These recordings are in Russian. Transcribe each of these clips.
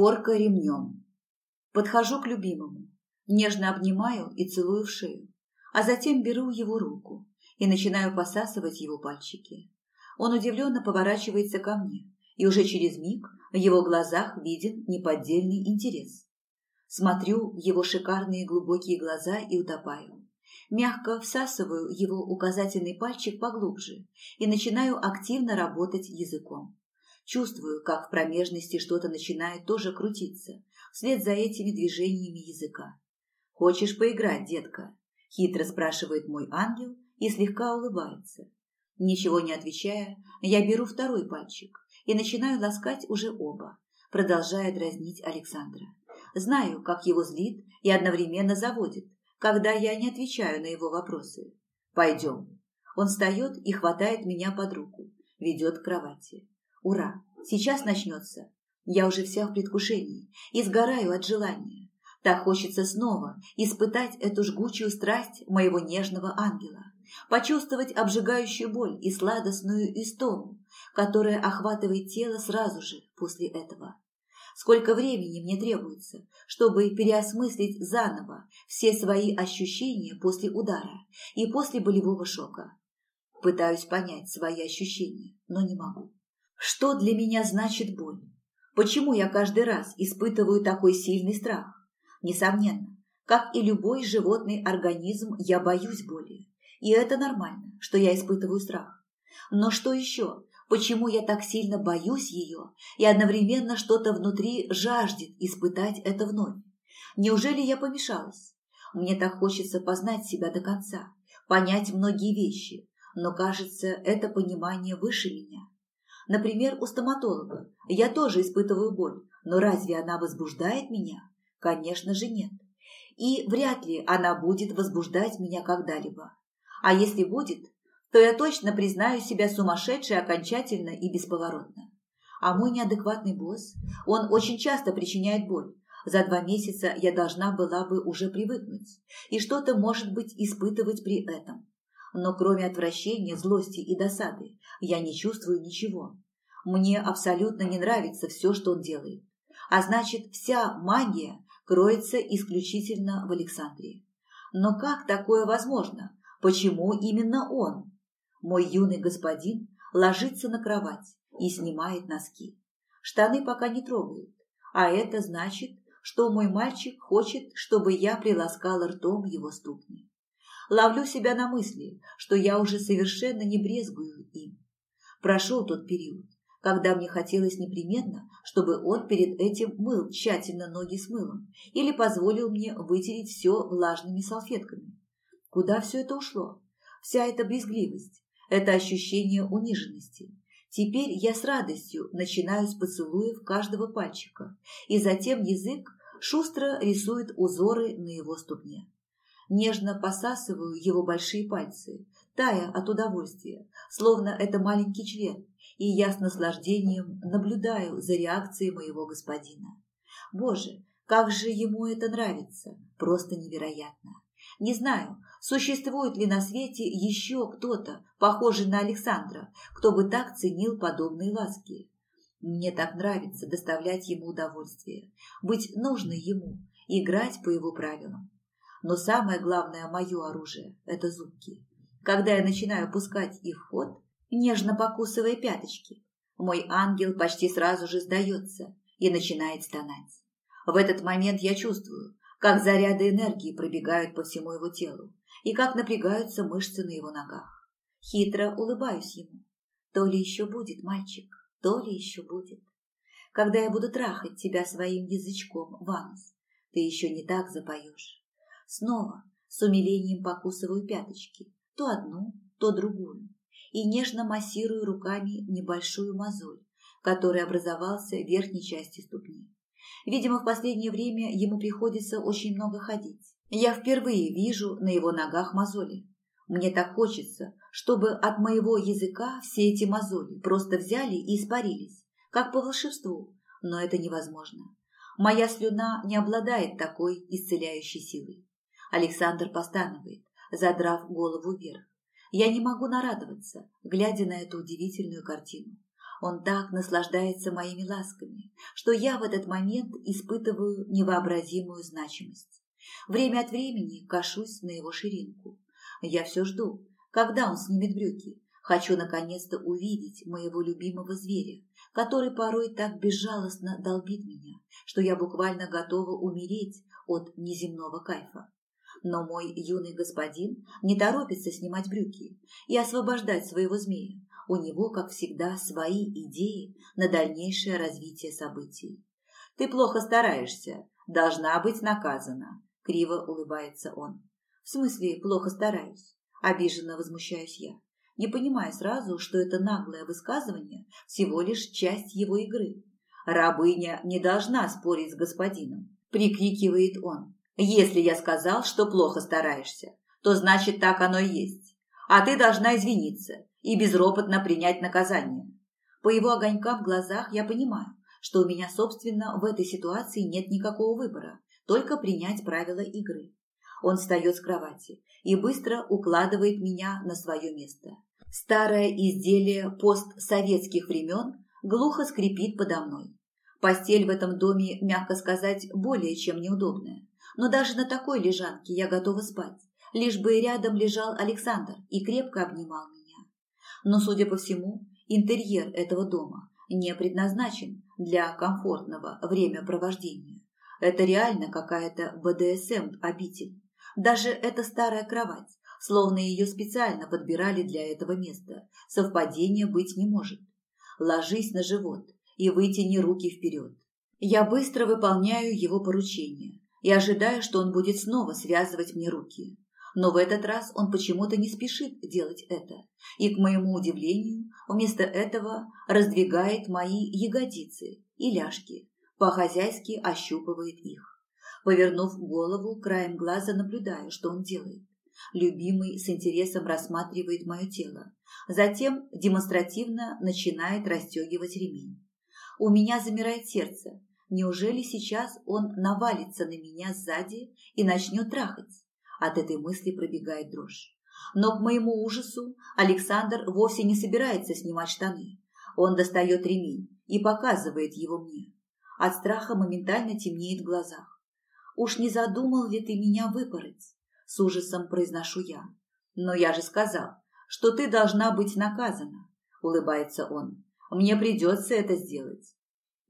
Порка ремнем. Подхожу к любимому, нежно обнимаю и целую в шею, а затем беру его руку и начинаю посасывать его пальчики. Он удивленно поворачивается ко мне, и уже через миг в его глазах виден неподдельный интерес. Смотрю в его шикарные глубокие глаза и утопаю. Мягко всасываю его указательный пальчик поглубже и начинаю активно работать языком. Чувствую, как в промежности что-то начинает тоже крутиться, вслед за этими движениями языка. «Хочешь поиграть, детка?» – хитро спрашивает мой ангел и слегка улыбается. Ничего не отвечая, я беру второй пальчик и начинаю ласкать уже оба, продолжая дразнить Александра. Знаю, как его злит и одновременно заводит, когда я не отвечаю на его вопросы. «Пойдем». Он встает и хватает меня под руку, ведет к кровати. Ура! Сейчас начнется. Я уже вся в предвкушении и сгораю от желания. Так хочется снова испытать эту жгучую страсть моего нежного ангела, почувствовать обжигающую боль и сладостную истому, которая охватывает тело сразу же после этого. Сколько времени мне требуется, чтобы переосмыслить заново все свои ощущения после удара и после болевого шока. Пытаюсь понять свои ощущения, но не могу. Что для меня значит боль? Почему я каждый раз испытываю такой сильный страх? Несомненно, как и любой животный организм, я боюсь боли. И это нормально, что я испытываю страх. Но что еще? Почему я так сильно боюсь ее и одновременно что-то внутри жаждет испытать это вновь? Неужели я помешалась? Мне так хочется познать себя до конца, понять многие вещи, но, кажется, это понимание выше меня. Например, у стоматолога я тоже испытываю боль, но разве она возбуждает меня? Конечно же нет. И вряд ли она будет возбуждать меня когда-либо. А если будет, то я точно признаю себя сумасшедшей окончательно и бесповоротно. А мой неадекватный босс, он очень часто причиняет боль. За два месяца я должна была бы уже привыкнуть и что-то, может быть, испытывать при этом но кроме отвращения, злости и досады я не чувствую ничего. Мне абсолютно не нравится все, что он делает. А значит, вся магия кроется исключительно в Александре. Но как такое возможно? Почему именно он? Мой юный господин ложится на кровать и снимает носки. Штаны пока не трогает, а это значит, что мой мальчик хочет, чтобы я приласкала ртом его ступни. Ловлю себя на мысли, что я уже совершенно не брезгую им. Прошел тот период, когда мне хотелось непременно, чтобы он перед этим мыл тщательно ноги с мылом или позволил мне вытереть все влажными салфетками. Куда все это ушло? Вся эта брезгливость, это ощущение униженности. Теперь я с радостью начинаю с поцелуев каждого пальчика, и затем язык шустро рисует узоры на его ступне. Нежно посасываю его большие пальцы, тая от удовольствия, словно это маленький член, и я с наслаждением наблюдаю за реакцией моего господина. Боже, как же ему это нравится! Просто невероятно! Не знаю, существует ли на свете еще кто-то, похожий на Александра, кто бы так ценил подобные ласки. Мне так нравится доставлять ему удовольствие, быть нужной ему, играть по его правилам. Но самое главное мое оружие – это зубки. Когда я начинаю пускать их в ход, нежно покусывая пяточки, мой ангел почти сразу же сдается и начинает стонать. В этот момент я чувствую, как заряды энергии пробегают по всему его телу и как напрягаются мышцы на его ногах. Хитро улыбаюсь ему. То ли еще будет, мальчик, то ли еще будет. Когда я буду трахать тебя своим язычком, Ванус, ты еще не так запоешь. Снова с умилением покусываю пяточки, то одну, то другую, и нежно массирую руками небольшую мозоль, который образовался в верхней части ступни. Видимо, в последнее время ему приходится очень много ходить. Я впервые вижу на его ногах мозоли. Мне так хочется, чтобы от моего языка все эти мозоли просто взяли и испарились, как по волшебству, но это невозможно. Моя слюна не обладает такой исцеляющей силой. Александр постанывает, задрав голову вверх. Я не могу нарадоваться, глядя на эту удивительную картину. Он так наслаждается моими ласками, что я в этот момент испытываю невообразимую значимость. Время от времени кашусь на его ширинку. Я все жду, когда он снимет брюки. Хочу наконец-то увидеть моего любимого зверя, который порой так безжалостно долбит меня, что я буквально готова умереть от неземного кайфа. Но мой юный господин не торопится снимать брюки и освобождать своего змея. У него, как всегда, свои идеи на дальнейшее развитие событий. «Ты плохо стараешься, должна быть наказана», – криво улыбается он. «В смысле, плохо стараюсь?» – обиженно возмущаюсь я, не понимая сразу, что это наглое высказывание всего лишь часть его игры. «Рабыня не должна спорить с господином», – прикрикивает он. Если я сказал, что плохо стараешься, то значит так оно и есть. А ты должна извиниться и безропотно принять наказание. По его огонькам в глазах я понимаю, что у меня, собственно, в этой ситуации нет никакого выбора, только принять правила игры. Он встает с кровати и быстро укладывает меня на свое место. Старое изделие постсоветских времен глухо скрипит подо мной. Постель в этом доме, мягко сказать, более чем неудобная но даже на такой лежанке я готова спать, лишь бы рядом лежал Александр и крепко обнимал меня. Но, судя по всему, интерьер этого дома не предназначен для комфортного времяпровождения. Это реально какая-то БДСМ-обитель. Даже эта старая кровать, словно ее специально подбирали для этого места, совпадения быть не может. Ложись на живот и вытяни руки вперед. Я быстро выполняю его поручение, и ожидая, что он будет снова связывать мне руки. Но в этот раз он почему-то не спешит делать это, и, к моему удивлению, вместо этого раздвигает мои ягодицы и ляжки, по-хозяйски ощупывает их. Повернув голову, краем глаза наблюдаю, что он делает. Любимый с интересом рассматривает мое тело, затем демонстративно начинает расстегивать ремень. У меня замирает сердце, Неужели сейчас он навалится на меня сзади и начнет трахать? От этой мысли пробегает дрожь. Но к моему ужасу Александр вовсе не собирается снимать штаны. Он достает ремень и показывает его мне. От страха моментально темнеет в глазах. «Уж не задумал ли ты меня выпороть?» С ужасом произношу я. «Но я же сказал, что ты должна быть наказана», – улыбается он. «Мне придется это сделать.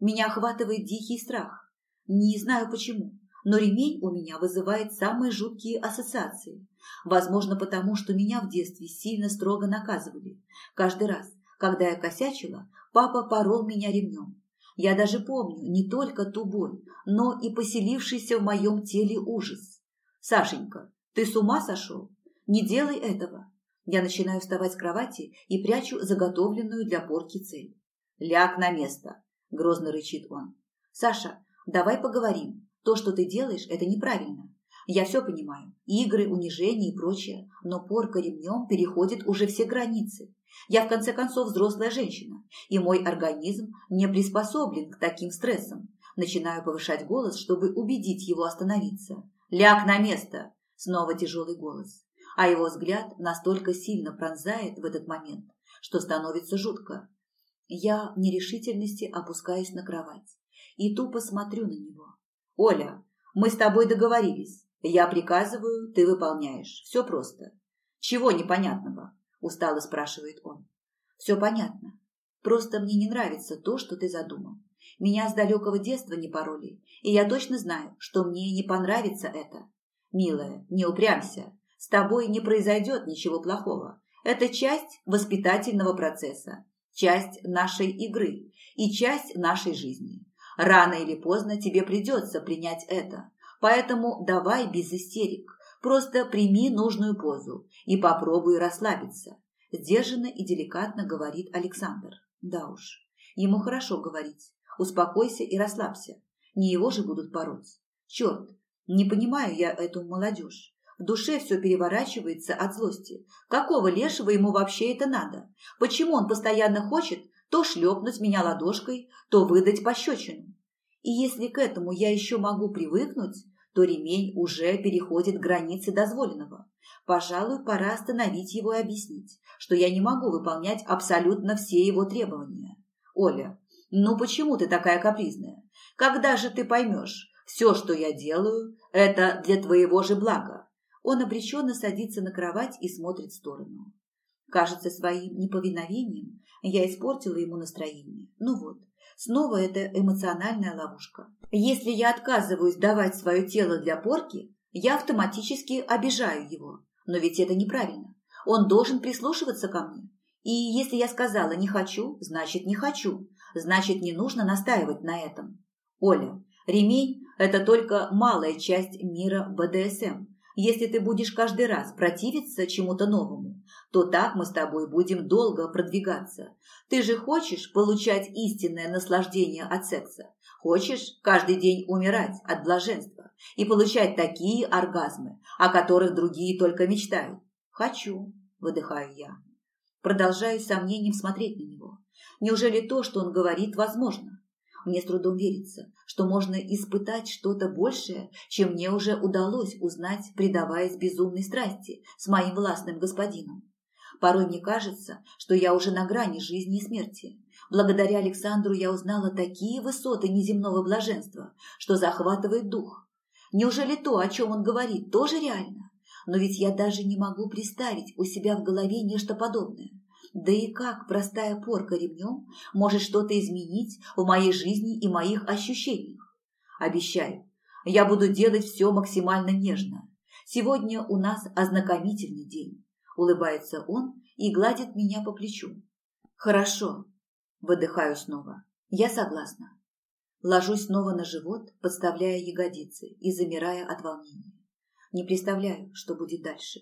Меня охватывает дикий страх. Не знаю почему, но ремень у меня вызывает самые жуткие ассоциации. Возможно, потому что меня в детстве сильно строго наказывали. Каждый раз, когда я косячила, папа порол меня ремнем. Я даже помню не только ту боль, но и поселившийся в моем теле ужас. «Сашенька, ты с ума сошел? Не делай этого!» Я начинаю вставать с кровати и прячу заготовленную для порки цель. «Ляг на место!» – грозно рычит он. «Саша, давай поговорим. То, что ты делаешь, это неправильно. Я все понимаю. Игры, унижение и прочее. Но порка ремнем переходит уже все границы. Я, в конце концов, взрослая женщина, и мой организм не приспособлен к таким стрессам. Начинаю повышать голос, чтобы убедить его остановиться. «Ляг на место!» Снова тяжелый голос. А его взгляд настолько сильно пронзает в этот момент, что становится жутко. Я в нерешительности опускаюсь на кровать и тупо смотрю на него. «Оля, мы с тобой договорились. Я приказываю, ты выполняешь. Все просто». «Чего непонятного?» – устало спрашивает он. «Все понятно. Просто мне не нравится то, что ты задумал. Меня с далекого детства не пороли, и я точно знаю, что мне не понравится это. Милая, не упрямься. С тобой не произойдет ничего плохого. Это часть воспитательного процесса часть нашей игры и часть нашей жизни. Рано или поздно тебе придется принять это, поэтому давай без истерик, просто прими нужную позу и попробуй расслабиться. Сдержанно и деликатно говорит Александр. Да уж, ему хорошо говорить. Успокойся и расслабься. Не его же будут пороть. Черт, не понимаю я эту молодежь. В душе все переворачивается от злости. Какого лешего ему вообще это надо? Почему он постоянно хочет то шлепнуть меня ладошкой, то выдать пощечину? И если к этому я еще могу привыкнуть, то ремень уже переходит границы дозволенного. Пожалуй, пора остановить его и объяснить, что я не могу выполнять абсолютно все его требования. Оля, ну почему ты такая капризная? Когда же ты поймешь, все, что я делаю, это для твоего же блага? Он обреченно садится на кровать и смотрит в сторону. Кажется, своим неповиновением я испортила ему настроение. Ну вот, снова это эмоциональная ловушка. Если я отказываюсь давать свое тело для порки, я автоматически обижаю его. Но ведь это неправильно. Он должен прислушиваться ко мне. И если я сказала «не хочу», значит «не хочу». Значит, не нужно настаивать на этом. Оля, ремень – это только малая часть мира БДСМ. Если ты будешь каждый раз противиться чему-то новому, то так мы с тобой будем долго продвигаться. Ты же хочешь получать истинное наслаждение от секса? Хочешь каждый день умирать от блаженства и получать такие оргазмы, о которых другие только мечтают? Хочу, выдыхаю я. Продолжаю сомнением смотреть на него. Неужели то, что он говорит, возможно? Мне с трудом верится, что можно испытать что-то большее, чем мне уже удалось узнать, предаваясь безумной страсти с моим властным господином. Порой мне кажется, что я уже на грани жизни и смерти. Благодаря Александру я узнала такие высоты неземного блаженства, что захватывает дух. Неужели то, о чем он говорит, тоже реально? Но ведь я даже не могу представить у себя в голове нечто подобное. Да и как простая порка ремнем может что-то изменить в моей жизни и моих ощущениях? Обещаю, я буду делать все максимально нежно. Сегодня у нас ознакомительный день. Улыбается он и гладит меня по плечу. Хорошо. Выдыхаю снова. Я согласна. Ложусь снова на живот, подставляя ягодицы и замирая от волнения. Не представляю, что будет дальше.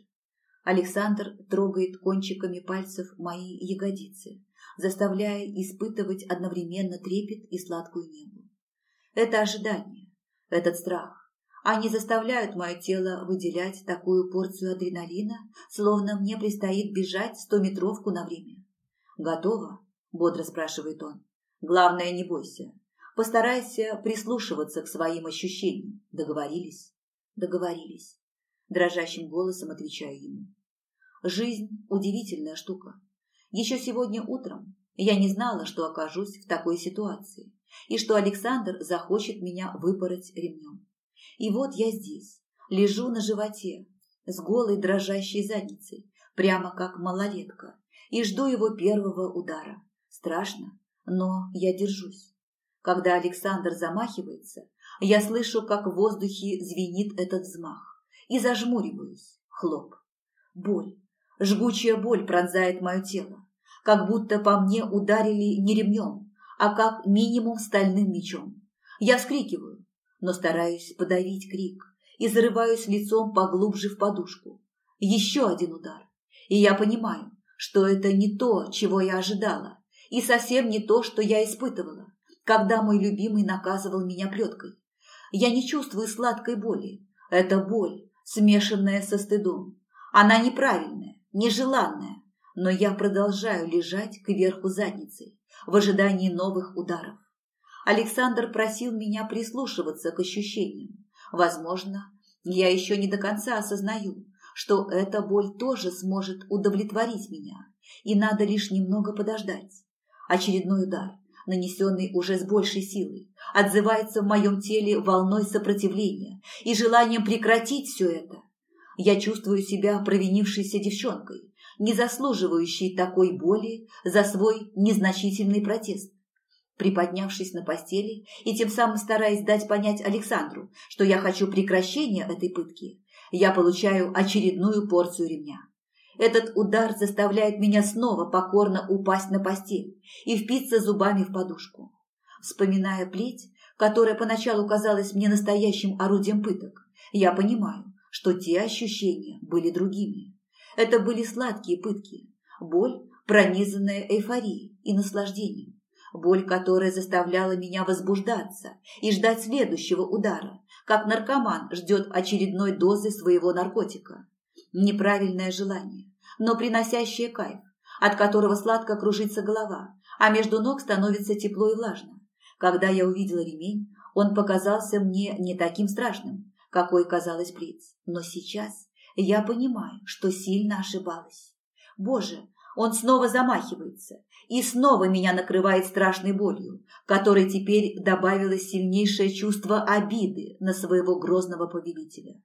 Александр трогает кончиками пальцев мои ягодицы, заставляя испытывать одновременно трепет и сладкую негу. Это ожидание, этот страх, они заставляют мое тело выделять такую порцию адреналина, словно мне предстоит бежать стометровку на время. «Готово?» – бодро спрашивает он. «Главное, не бойся. Постарайся прислушиваться к своим ощущениям. Договорились?» «Договорились». Дрожащим голосом отвечаю ему. Жизнь – удивительная штука. Еще сегодня утром я не знала, что окажусь в такой ситуации, и что Александр захочет меня выпороть ремнем. И вот я здесь, лежу на животе, с голой дрожащей задницей, прямо как малолетка, и жду его первого удара. Страшно, но я держусь. Когда Александр замахивается, я слышу, как в воздухе звенит этот взмах, и зажмуриваюсь. Хлоп. Боль, Жгучая боль пронзает мое тело, как будто по мне ударили не ремнем, а как минимум стальным мечом. Я вскрикиваю, но стараюсь подавить крик и зарываюсь лицом поглубже в подушку. Еще один удар, и я понимаю, что это не то, чего я ожидала, и совсем не то, что я испытывала, когда мой любимый наказывал меня плеткой. Я не чувствую сладкой боли. Это боль, смешанная со стыдом. Она неправильная, нежеланное, но я продолжаю лежать кверху задницей в ожидании новых ударов. Александр просил меня прислушиваться к ощущениям. Возможно, я еще не до конца осознаю, что эта боль тоже сможет удовлетворить меня, и надо лишь немного подождать. Очередной удар, нанесенный уже с большей силой, отзывается в моем теле волной сопротивления и желанием прекратить все это. Я чувствую себя провинившейся девчонкой, не заслуживающей такой боли за свой незначительный протест. Приподнявшись на постели и тем самым стараясь дать понять Александру, что я хочу прекращения этой пытки, я получаю очередную порцию ремня. Этот удар заставляет меня снова покорно упасть на постель и впиться зубами в подушку. Вспоминая плеть, которая поначалу казалась мне настоящим орудием пыток, я понимаю, что те ощущения были другими. Это были сладкие пытки, боль, пронизанная эйфорией и наслаждением, боль, которая заставляла меня возбуждаться и ждать следующего удара, как наркоман ждет очередной дозы своего наркотика. Неправильное желание, но приносящее кайф, от которого сладко кружится голова, а между ног становится тепло и влажно. Когда я увидела ремень, он показался мне не таким страшным, какой казалась Блиц. Но сейчас я понимаю, что сильно ошибалась. Боже, Он снова замахивается, и снова меня накрывает страшной болью, которой теперь добавилось сильнейшее чувство обиды на своего грозного повелителя.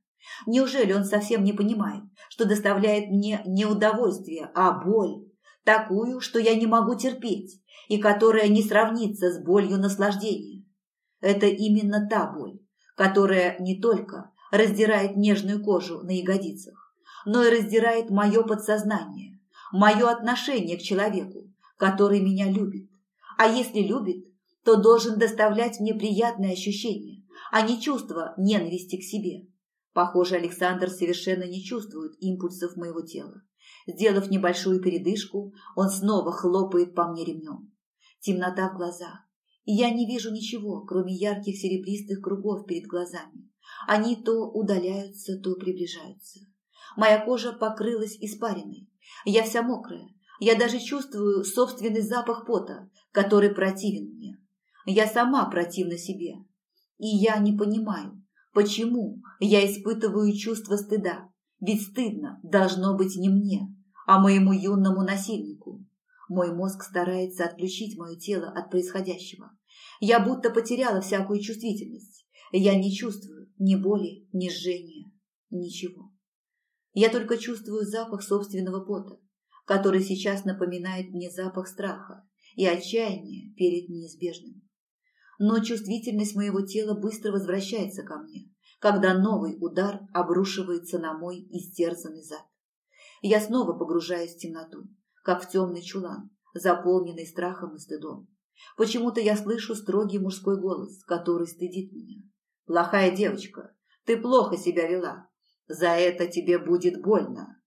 Неужели он совсем не понимает, что доставляет мне не удовольствие, а боль, такую, что я не могу терпеть, и которая не сравнится с болью наслаждения? Это именно та боль, которая не только раздирает нежную кожу на ягодицах, но и раздирает мое подсознание, мое отношение к человеку, который меня любит. А если любит, то должен доставлять мне приятные ощущения, а не чувство ненависти к себе. Похоже, Александр совершенно не чувствует импульсов моего тела. Сделав небольшую передышку, он снова хлопает по мне ремнем. Темнота в глазах, я не вижу ничего, кроме ярких серебристых кругов перед глазами. Они то удаляются, то приближаются. Моя кожа покрылась испариной. Я вся мокрая. Я даже чувствую собственный запах пота, который противен мне. Я сама противна себе. И я не понимаю, почему я испытываю чувство стыда. Ведь стыдно должно быть не мне, а моему юному насильнику. Мой мозг старается отключить мое тело от происходящего. Я будто потеряла всякую чувствительность. Я не чувствую ни боли, ни жжения, ничего. Я только чувствую запах собственного пота, который сейчас напоминает мне запах страха и отчаяния перед неизбежным. Но чувствительность моего тела быстро возвращается ко мне, когда новый удар обрушивается на мой истерзанный зад. Я снова погружаюсь в темноту, как в темный чулан, заполненный страхом и стыдом. Почему-то я слышу строгий мужской голос, который стыдит меня. «Плохая девочка, ты плохо себя вела. За это тебе будет больно».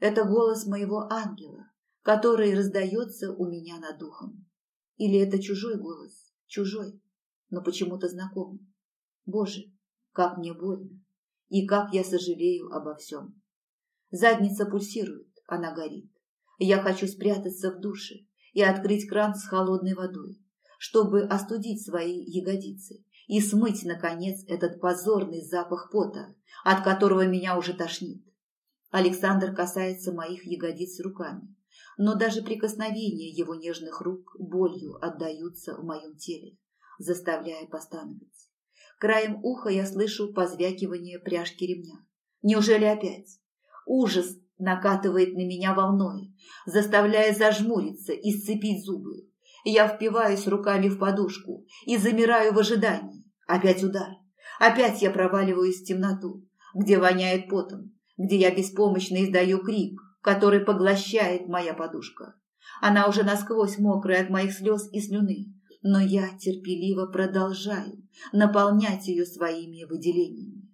Это голос моего ангела, который раздается у меня над духом. Или это чужой голос, чужой, но почему-то знакомый. Боже, как мне больно, и как я сожалею обо всем. Задница пульсирует, она горит. Я хочу спрятаться в душе и открыть кран с холодной водой, чтобы остудить свои ягодицы и смыть, наконец, этот позорный запах пота, от которого меня уже тошнит. Александр касается моих ягодиц руками, но даже прикосновения его нежных рук болью отдаются в моем теле, заставляя постановить. Краем уха я слышу позвякивание пряжки ремня. Неужели опять? Ужас накатывает на меня волной, заставляя зажмуриться и сцепить зубы. Я впиваюсь руками в подушку и замираю в ожидании. Опять удар. Опять я проваливаюсь в темноту, где воняет потом, где я беспомощно издаю крик, который поглощает моя подушка. Она уже насквозь мокрая от моих слез и слюны, но я терпеливо продолжаю наполнять ее своими выделениями.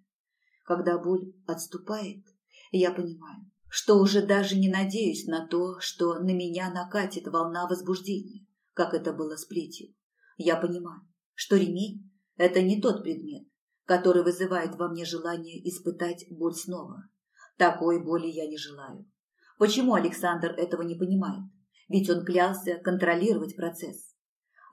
Когда боль отступает, я понимаю, что уже даже не надеюсь на то, что на меня накатит волна возбуждения, как это было с плетью. Я понимаю, что ремень – это не тот предмет, который вызывает во мне желание испытать боль снова. Такой боли я не желаю. Почему Александр этого не понимает? Ведь он клялся контролировать процесс.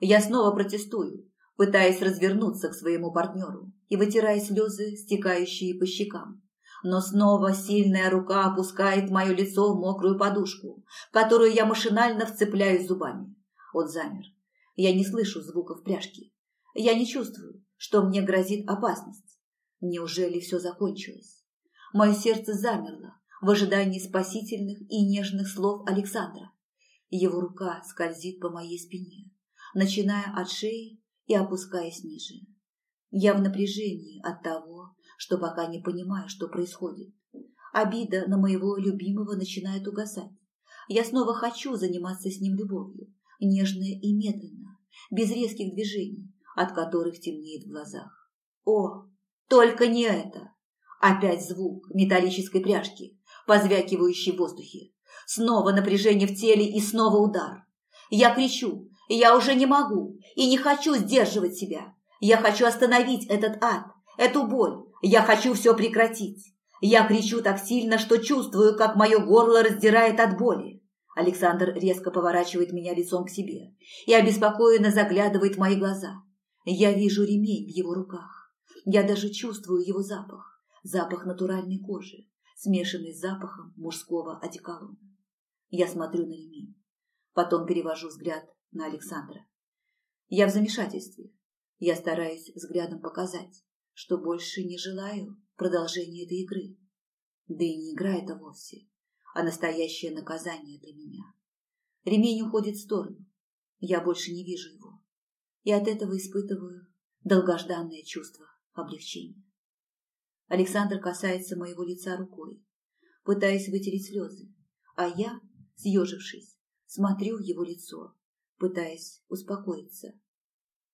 Я снова протестую, пытаясь развернуться к своему партнеру и вытирая слезы, стекающие по щекам. Но снова сильная рука опускает мое лицо в мокрую подушку, которую я машинально вцепляюсь зубами. Он замер. Я не слышу звуков пряжки. Я не чувствую, что мне грозит опасность. Неужели все закончилось? Мое сердце замерло в ожидании спасительных и нежных слов Александра. Его рука скользит по моей спине, начиная от шеи и опускаясь ниже. Я в напряжении от того, что пока не понимаю, что происходит. Обида на моего любимого начинает угасать. Я снова хочу заниматься с ним любовью, нежно и медленно, без резких движений, от которых темнеет в глазах. О, только не это! Опять звук металлической пряжки, позвякивающий в воздухе. Снова напряжение в теле и снова удар. Я кричу, я уже не могу и не хочу сдерживать себя. Я хочу остановить этот ад, эту боль. Я хочу все прекратить. Я кричу так сильно, что чувствую, как мое горло раздирает от боли. Александр резко поворачивает меня лицом к себе и обеспокоенно заглядывает в мои глаза. Я вижу ремень в его руках. Я даже чувствую его запах запах натуральной кожи, смешанный с запахом мужского одеколона. Я смотрю на ремень. Потом перевожу взгляд на Александра. Я в замешательстве. Я стараюсь взглядом показать, что больше не желаю продолжения этой игры. Да и не игра это вовсе, а настоящее наказание для меня. Ремень уходит в сторону. Я больше не вижу его. И от этого испытываю долгожданное чувство облегчения. Александр касается моего лица рукой, пытаясь вытереть слезы, а я, съежившись, смотрю в его лицо, пытаясь успокоиться.